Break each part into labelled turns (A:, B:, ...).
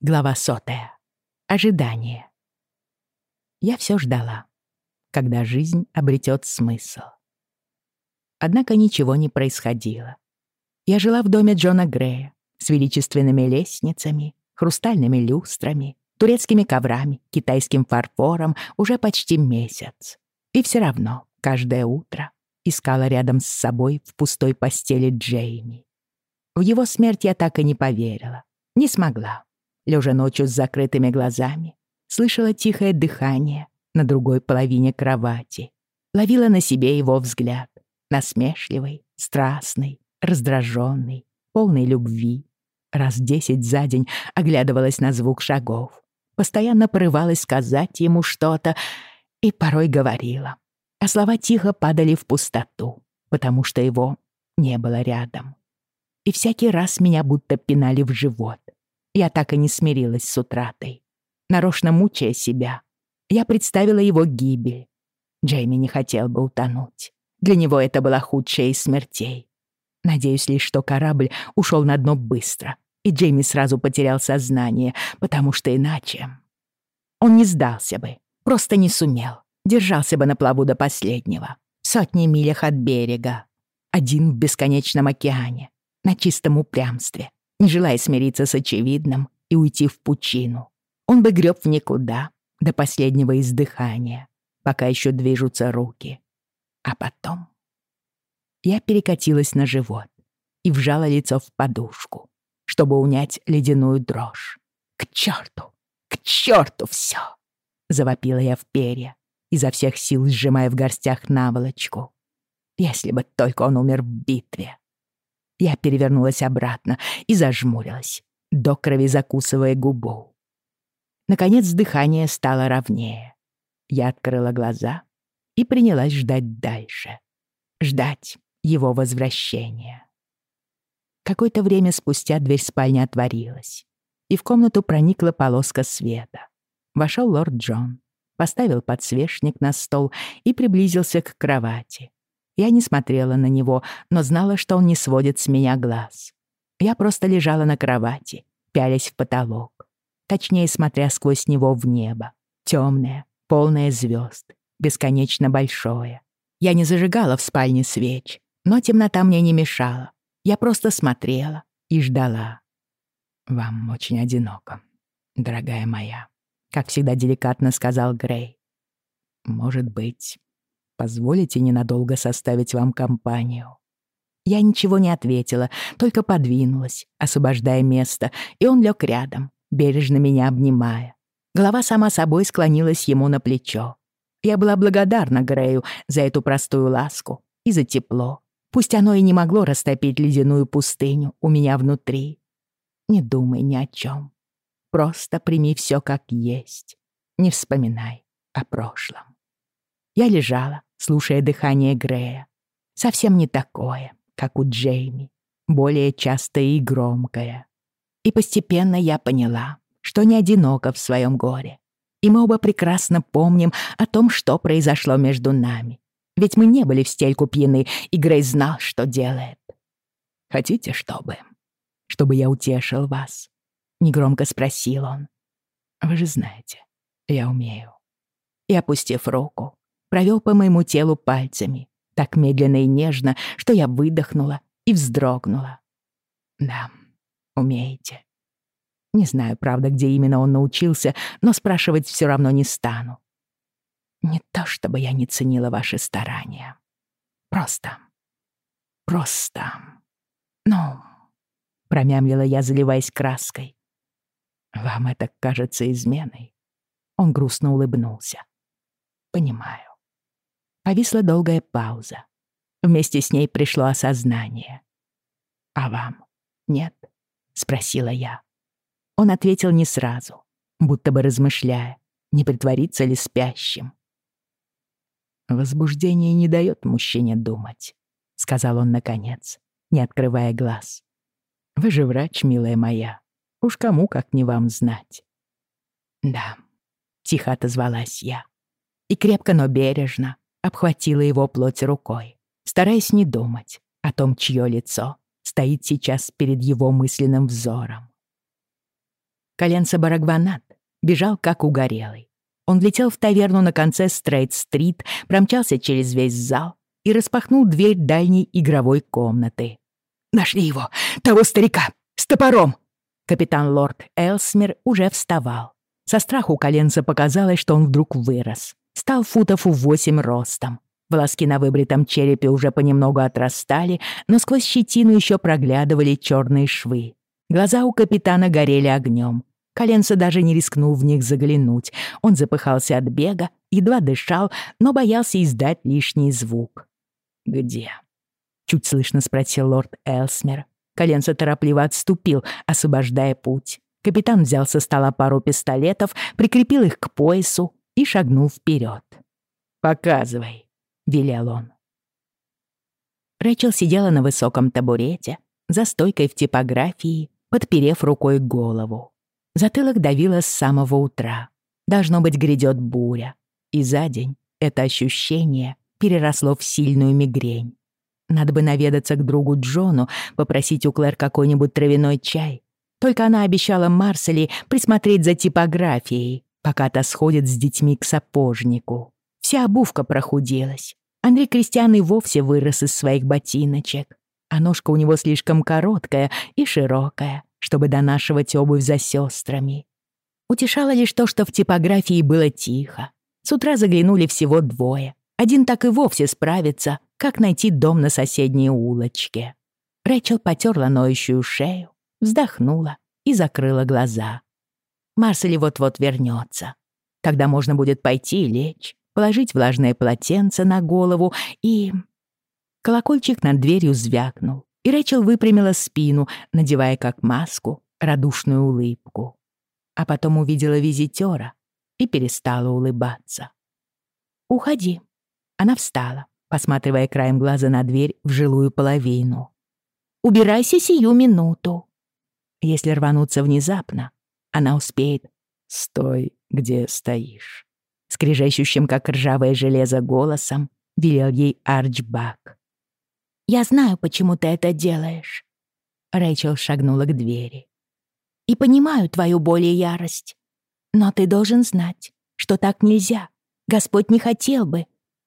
A: Глава сотая. Ожидание. Я все ждала, когда жизнь обретет смысл. Однако ничего не происходило. Я жила в доме Джона Грея с величественными лестницами, хрустальными люстрами, турецкими коврами, китайским фарфором уже почти месяц. И все равно каждое утро искала рядом с собой в пустой постели Джейми. В его смерть я так и не поверила, не смогла лежа ночью с закрытыми глазами, слышала тихое дыхание на другой половине кровати, ловила на себе его взгляд, насмешливый, страстный, раздраженный, полный любви. Раз десять за день оглядывалась на звук шагов, постоянно порывалась сказать ему что-то и порой говорила. А слова тихо падали в пустоту, потому что его не было рядом. И всякий раз меня будто пинали в живот — я так и не смирилась с утратой. Нарочно мучая себя, я представила его гибель. Джейми не хотел бы утонуть. Для него это была худшая из смертей. Надеюсь лишь, что корабль ушел на дно быстро, и Джейми сразу потерял сознание, потому что иначе... Он не сдался бы, просто не сумел. Держался бы на плаву до последнего, сотни милях от берега. Один в бесконечном океане, на чистом упрямстве, не желая смириться с очевидным и уйти в пучину. Он бы греб в никуда, до последнего издыхания, пока еще движутся руки. А потом... Я перекатилась на живот и вжала лицо в подушку, чтобы унять ледяную дрожь. «К черту! К черту все!» Завопила я в перья, изо всех сил сжимая в горстях наволочку. Если бы только он умер в битве. Я перевернулась обратно и зажмурилась, до крови закусывая губу. Наконец дыхание стало ровнее. Я открыла глаза и принялась ждать дальше. Ждать его возвращения. Какое-то время спустя дверь спальни отворилась, и в комнату проникла полоска света. Вошел лорд Джон, поставил подсвечник на стол и приблизился к кровати. Я не смотрела на него, но знала, что он не сводит с меня глаз. Я просто лежала на кровати, пялясь в потолок. Точнее, смотря сквозь него в небо. Темное, полное звезд, бесконечно большое. Я не зажигала в спальне свеч, но темнота мне не мешала. Я просто смотрела и ждала. «Вам очень одиноко, дорогая моя», — как всегда деликатно сказал Грей. «Может быть, Позволите ненадолго составить вам компанию?» Я ничего не ответила, только подвинулась, освобождая место, и он лег рядом, бережно меня обнимая. Голова сама собой склонилась ему на плечо. Я была благодарна Грею за эту простую ласку и за тепло. Пусть оно и не могло растопить ледяную пустыню у меня внутри. Не думай ни о чем. Просто прими все как есть. Не вспоминай о прошлом. Я лежала, слушая дыхание Грея. Совсем не такое, как у Джейми, более частое и громкое. И постепенно я поняла, что не одинока в своем горе. И мы оба прекрасно помним о том, что произошло между нами. Ведь мы не были в стельку пьяны, и Грей знал, что делает. «Хотите, чтобы? Чтобы я утешил вас?» — негромко спросил он. «Вы же знаете, я умею». И, опустив руку, провел по моему телу пальцами, так медленно и нежно, что я выдохнула и вздрогнула. Да, умеете. Не знаю, правда, где именно он научился, но спрашивать все равно не стану. Не то, чтобы я не ценила ваши старания. Просто. Просто. Ну, промямлила я, заливаясь краской. Вам это кажется изменой. Он грустно улыбнулся. Понимаю. Повисла долгая пауза. Вместе с ней пришло осознание. «А вам нет?» — спросила я. Он ответил не сразу, будто бы размышляя, не притвориться ли спящим. «Возбуждение не дает мужчине думать», — сказал он наконец, не открывая глаз. «Вы же врач, милая моя. Уж кому, как не вам знать». «Да», — тихо отозвалась я. И крепко, но бережно обхватила его плоть рукой, стараясь не думать о том, чье лицо стоит сейчас перед его мысленным взором. Коленца Барагванат бежал как угорелый. Он влетел в таверну на конце Стрейт-стрит, промчался через весь зал и распахнул дверь дальней игровой комнаты. «Нашли его! Того старика! С топором!» Капитан Лорд Элсмер уже вставал. Со страху коленца показалось, что он вдруг вырос. Стал футов у восемь ростом. Волоски на выбритом черепе уже понемногу отрастали, но сквозь щетину еще проглядывали черные швы. Глаза у капитана горели огнем. Коленца даже не рискнул в них заглянуть. Он запыхался от бега, едва дышал, но боялся издать лишний звук. «Где?» — чуть слышно спросил лорд Элсмер. Коленца торопливо отступил, освобождая путь. Капитан взял со стола пару пистолетов, прикрепил их к поясу и шагнул вперед. «Показывай», — велел он. Рэчел сидела на высоком табурете, за стойкой в типографии, подперев рукой голову. Затылок давило с самого утра. Должно быть, грядет буря. И за день это ощущение переросло в сильную мигрень. Надо бы наведаться к другу Джону, попросить у Клэр какой-нибудь травяной чай. Только она обещала Марсели присмотреть за типографией, пока та сходит с детьми к сапожнику. Вся обувка прохудилась. Андрей Кристиан и вовсе вырос из своих ботиночек, а ножка у него слишком короткая и широкая чтобы донашивать обувь за сестрами. Утешало лишь то, что в типографии было тихо. С утра заглянули всего двое. Один так и вовсе справится, как найти дом на соседней улочке. Рэчел потерла ноющую шею, вздохнула и закрыла глаза. Марсели вот-вот вернется. Тогда можно будет пойти лечь, положить влажное полотенце на голову и... Колокольчик над дверью звякнул и Рэчел выпрямила спину, надевая как маску радушную улыбку. А потом увидела визитера и перестала улыбаться. «Уходи». Она встала, посматривая краем глаза на дверь в жилую половину. «Убирайся сию минуту». Если рвануться внезапно, она успеет «Стой, где стоишь». Скрежещущим, как ржавое железо, голосом велел ей Арчбак. Я знаю, почему ты это делаешь». Рэйчел шагнула к двери. «И понимаю твою боль и ярость. Но ты должен знать, что так нельзя. Господь не хотел бы».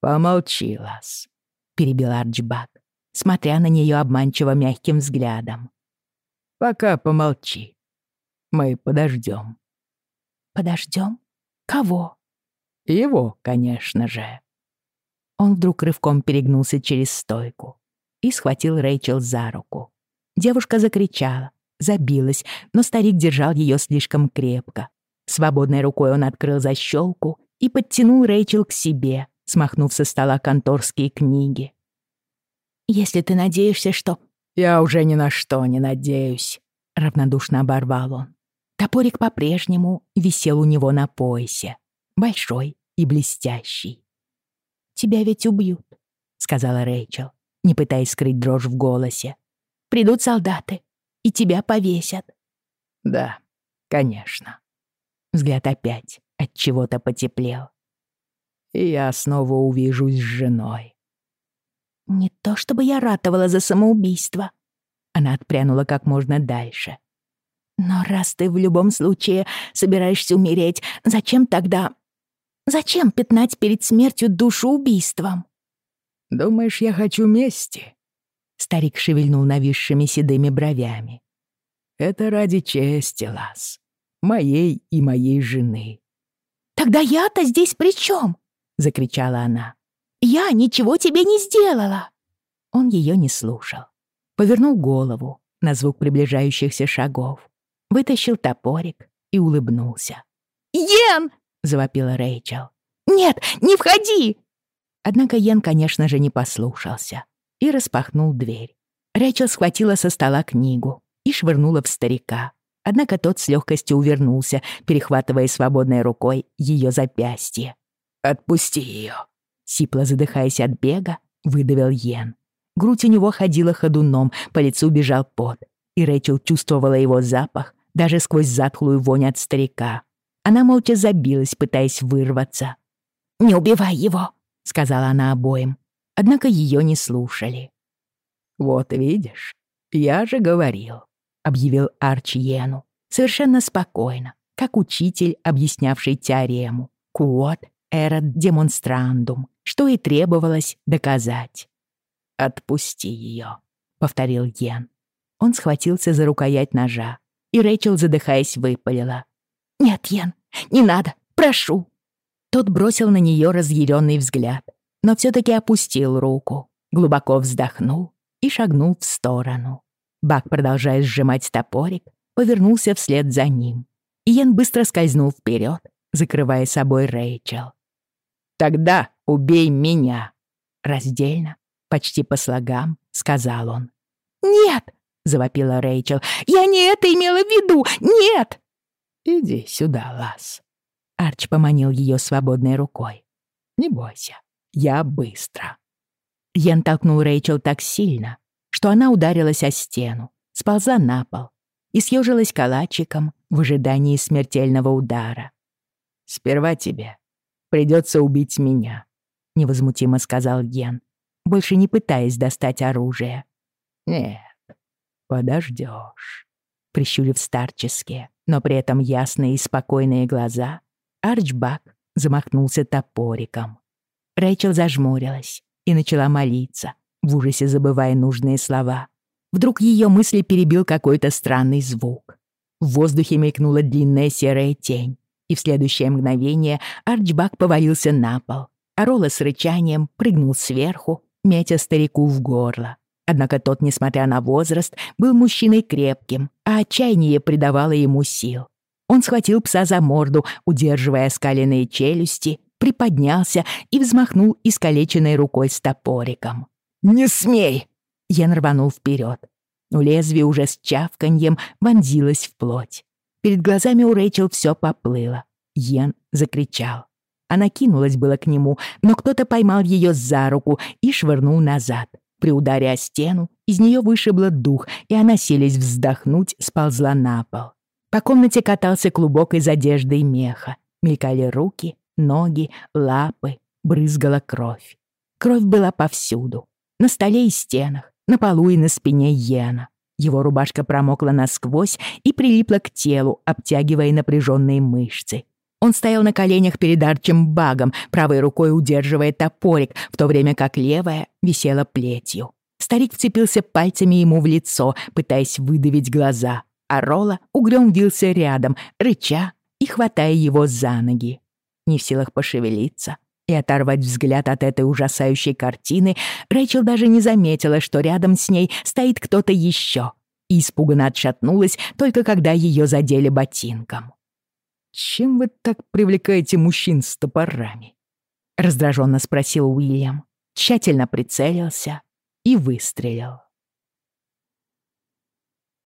B: «Помолчи, Лас», — перебил Арчбак,
A: смотря на нее обманчиво мягким взглядом.
B: «Пока помолчи. Мы подождем».
A: «Подождем? Кого?»
B: «Его, конечно же».
A: Он вдруг рывком перегнулся через стойку и схватил Рэйчел за руку. Девушка закричала, забилась, но старик держал ее слишком крепко. Свободной рукой он открыл защелку и подтянул Рэйчел к себе, смахнув со стола конторские книги. «Если ты надеешься, что...»
B: «Я уже ни на что не надеюсь», — равнодушно оборвал он.
A: Топорик по-прежнему висел у него на поясе, большой и блестящий. «Тебя ведь убьют», — сказала Рэйчел не пытаясь скрыть дрожь в голосе. «Придут солдаты, и тебя повесят».
B: «Да, конечно».
A: Взгляд опять от чего-то потеплел.
B: «И я снова увижусь с женой».
A: «Не то чтобы я ратовала за самоубийство». Она отпрянула как можно дальше. «Но раз ты в любом случае собираешься умереть, зачем тогда... Зачем пятнать перед смертью душу убийством?»
B: Думаешь, я хочу мести?»
A: Старик шевельнул нависшими седыми бровями.
B: «Это ради чести, Лас. Моей и моей жены».
A: «Тогда я-то здесь при чем? закричала она. «Я ничего тебе не сделала!» Он ее не слушал. Повернул голову на звук приближающихся шагов, вытащил топорик и улыбнулся. «Йен!» — завопила Рэйчел. «Нет, не входи! Однако Йен, конечно же, не послушался и распахнул дверь. Рэчел схватила со стола книгу и швырнула в старика. Однако тот с легкостью увернулся, перехватывая свободной рукой ее запястье.
B: «Отпусти ее!»
A: Сипло задыхаясь от бега, выдавил Йен. Грудь у него ходила ходуном, по лицу бежал пот, и Рэчел чувствовала его запах даже сквозь затхлую вонь от старика. Она молча забилась, пытаясь вырваться. «Не убивай его!» — сказала она обоим. Однако ее не слушали.
B: «Вот видишь, я же говорил», — объявил Арчи Йену.
A: совершенно спокойно, как учитель, объяснявший теорему. Quod erat demonstrandum, что и требовалось доказать. «Отпусти ее», — повторил Йен. Он схватился за рукоять ножа, и Рэйчел, задыхаясь, выпалила. «Нет, Йен, не надо, прошу!» Тот бросил на нее разъяренный взгляд, но все-таки опустил руку, глубоко вздохнул и шагнул в сторону. Бак, продолжая сжимать топорик, повернулся вслед за ним. Иен быстро скользнул вперед, закрывая собой Рэйчел. «Тогда убей меня!» Раздельно, почти по слогам, сказал он. «Нет!» — завопила Рэйчел. «Я не это имела в виду! Нет!» «Иди сюда, Лас». Арч поманил ее свободной рукой. «Не бойся, я быстро». Йен толкнул Рэйчел так сильно, что она ударилась о стену, сползла на пол и съежилась калачиком в ожидании смертельного удара. «Сперва тебе придется убить меня», — невозмутимо сказал Йен, больше не пытаясь достать оружие. «Нет, подождешь. Прищурив старческие, но при этом ясные и спокойные глаза, Арчбак замахнулся топориком. Рэйчел зажмурилась и начала молиться, в ужасе забывая нужные слова. Вдруг ее мысли перебил какой-то странный звук. В воздухе мелькнула длинная серая тень, и в следующее мгновение Арчбак повалился на пол, а Ролла с рычанием прыгнул сверху, метя старику в горло. Однако тот, несмотря на возраст, был мужчиной крепким, а отчаяние придавало ему сил. Он схватил пса за морду, удерживая скаленные челюсти, приподнялся и взмахнул искалеченной рукой с топориком. «Не смей!» Йен рванул вперед. У лезвия уже с чавканьем вонзилось в плоть. Перед глазами у Рэйчел все поплыло. Йен закричал. Она кинулась было к нему, но кто-то поймал ее за руку и швырнул назад. При ударе о стену из нее вышибло дух, и она, селись вздохнуть, сползла на пол. По комнате катался клубок из одежды и меха. Мелькали руки, ноги, лапы, брызгала кровь. Кровь была повсюду. На столе и стенах, на полу и на спине Йена. Его рубашка промокла насквозь и прилипла к телу, обтягивая напряженные мышцы. Он стоял на коленях перед Арчем Багом, правой рукой удерживая топорик, в то время как левая висела плетью. Старик вцепился пальцами ему в лицо, пытаясь выдавить глаза, а Ролла угрём вился рядом, рыча и хватая его за ноги. Не в силах пошевелиться и оторвать взгляд от этой ужасающей картины, Рэйчел даже не заметила, что рядом с ней стоит кто-то еще, и испуганно отшатнулась, только когда ее задели ботинком.
B: «Чем вы так привлекаете мужчин с топорами?»
A: — раздраженно спросил Уильям, тщательно прицелился и выстрелил.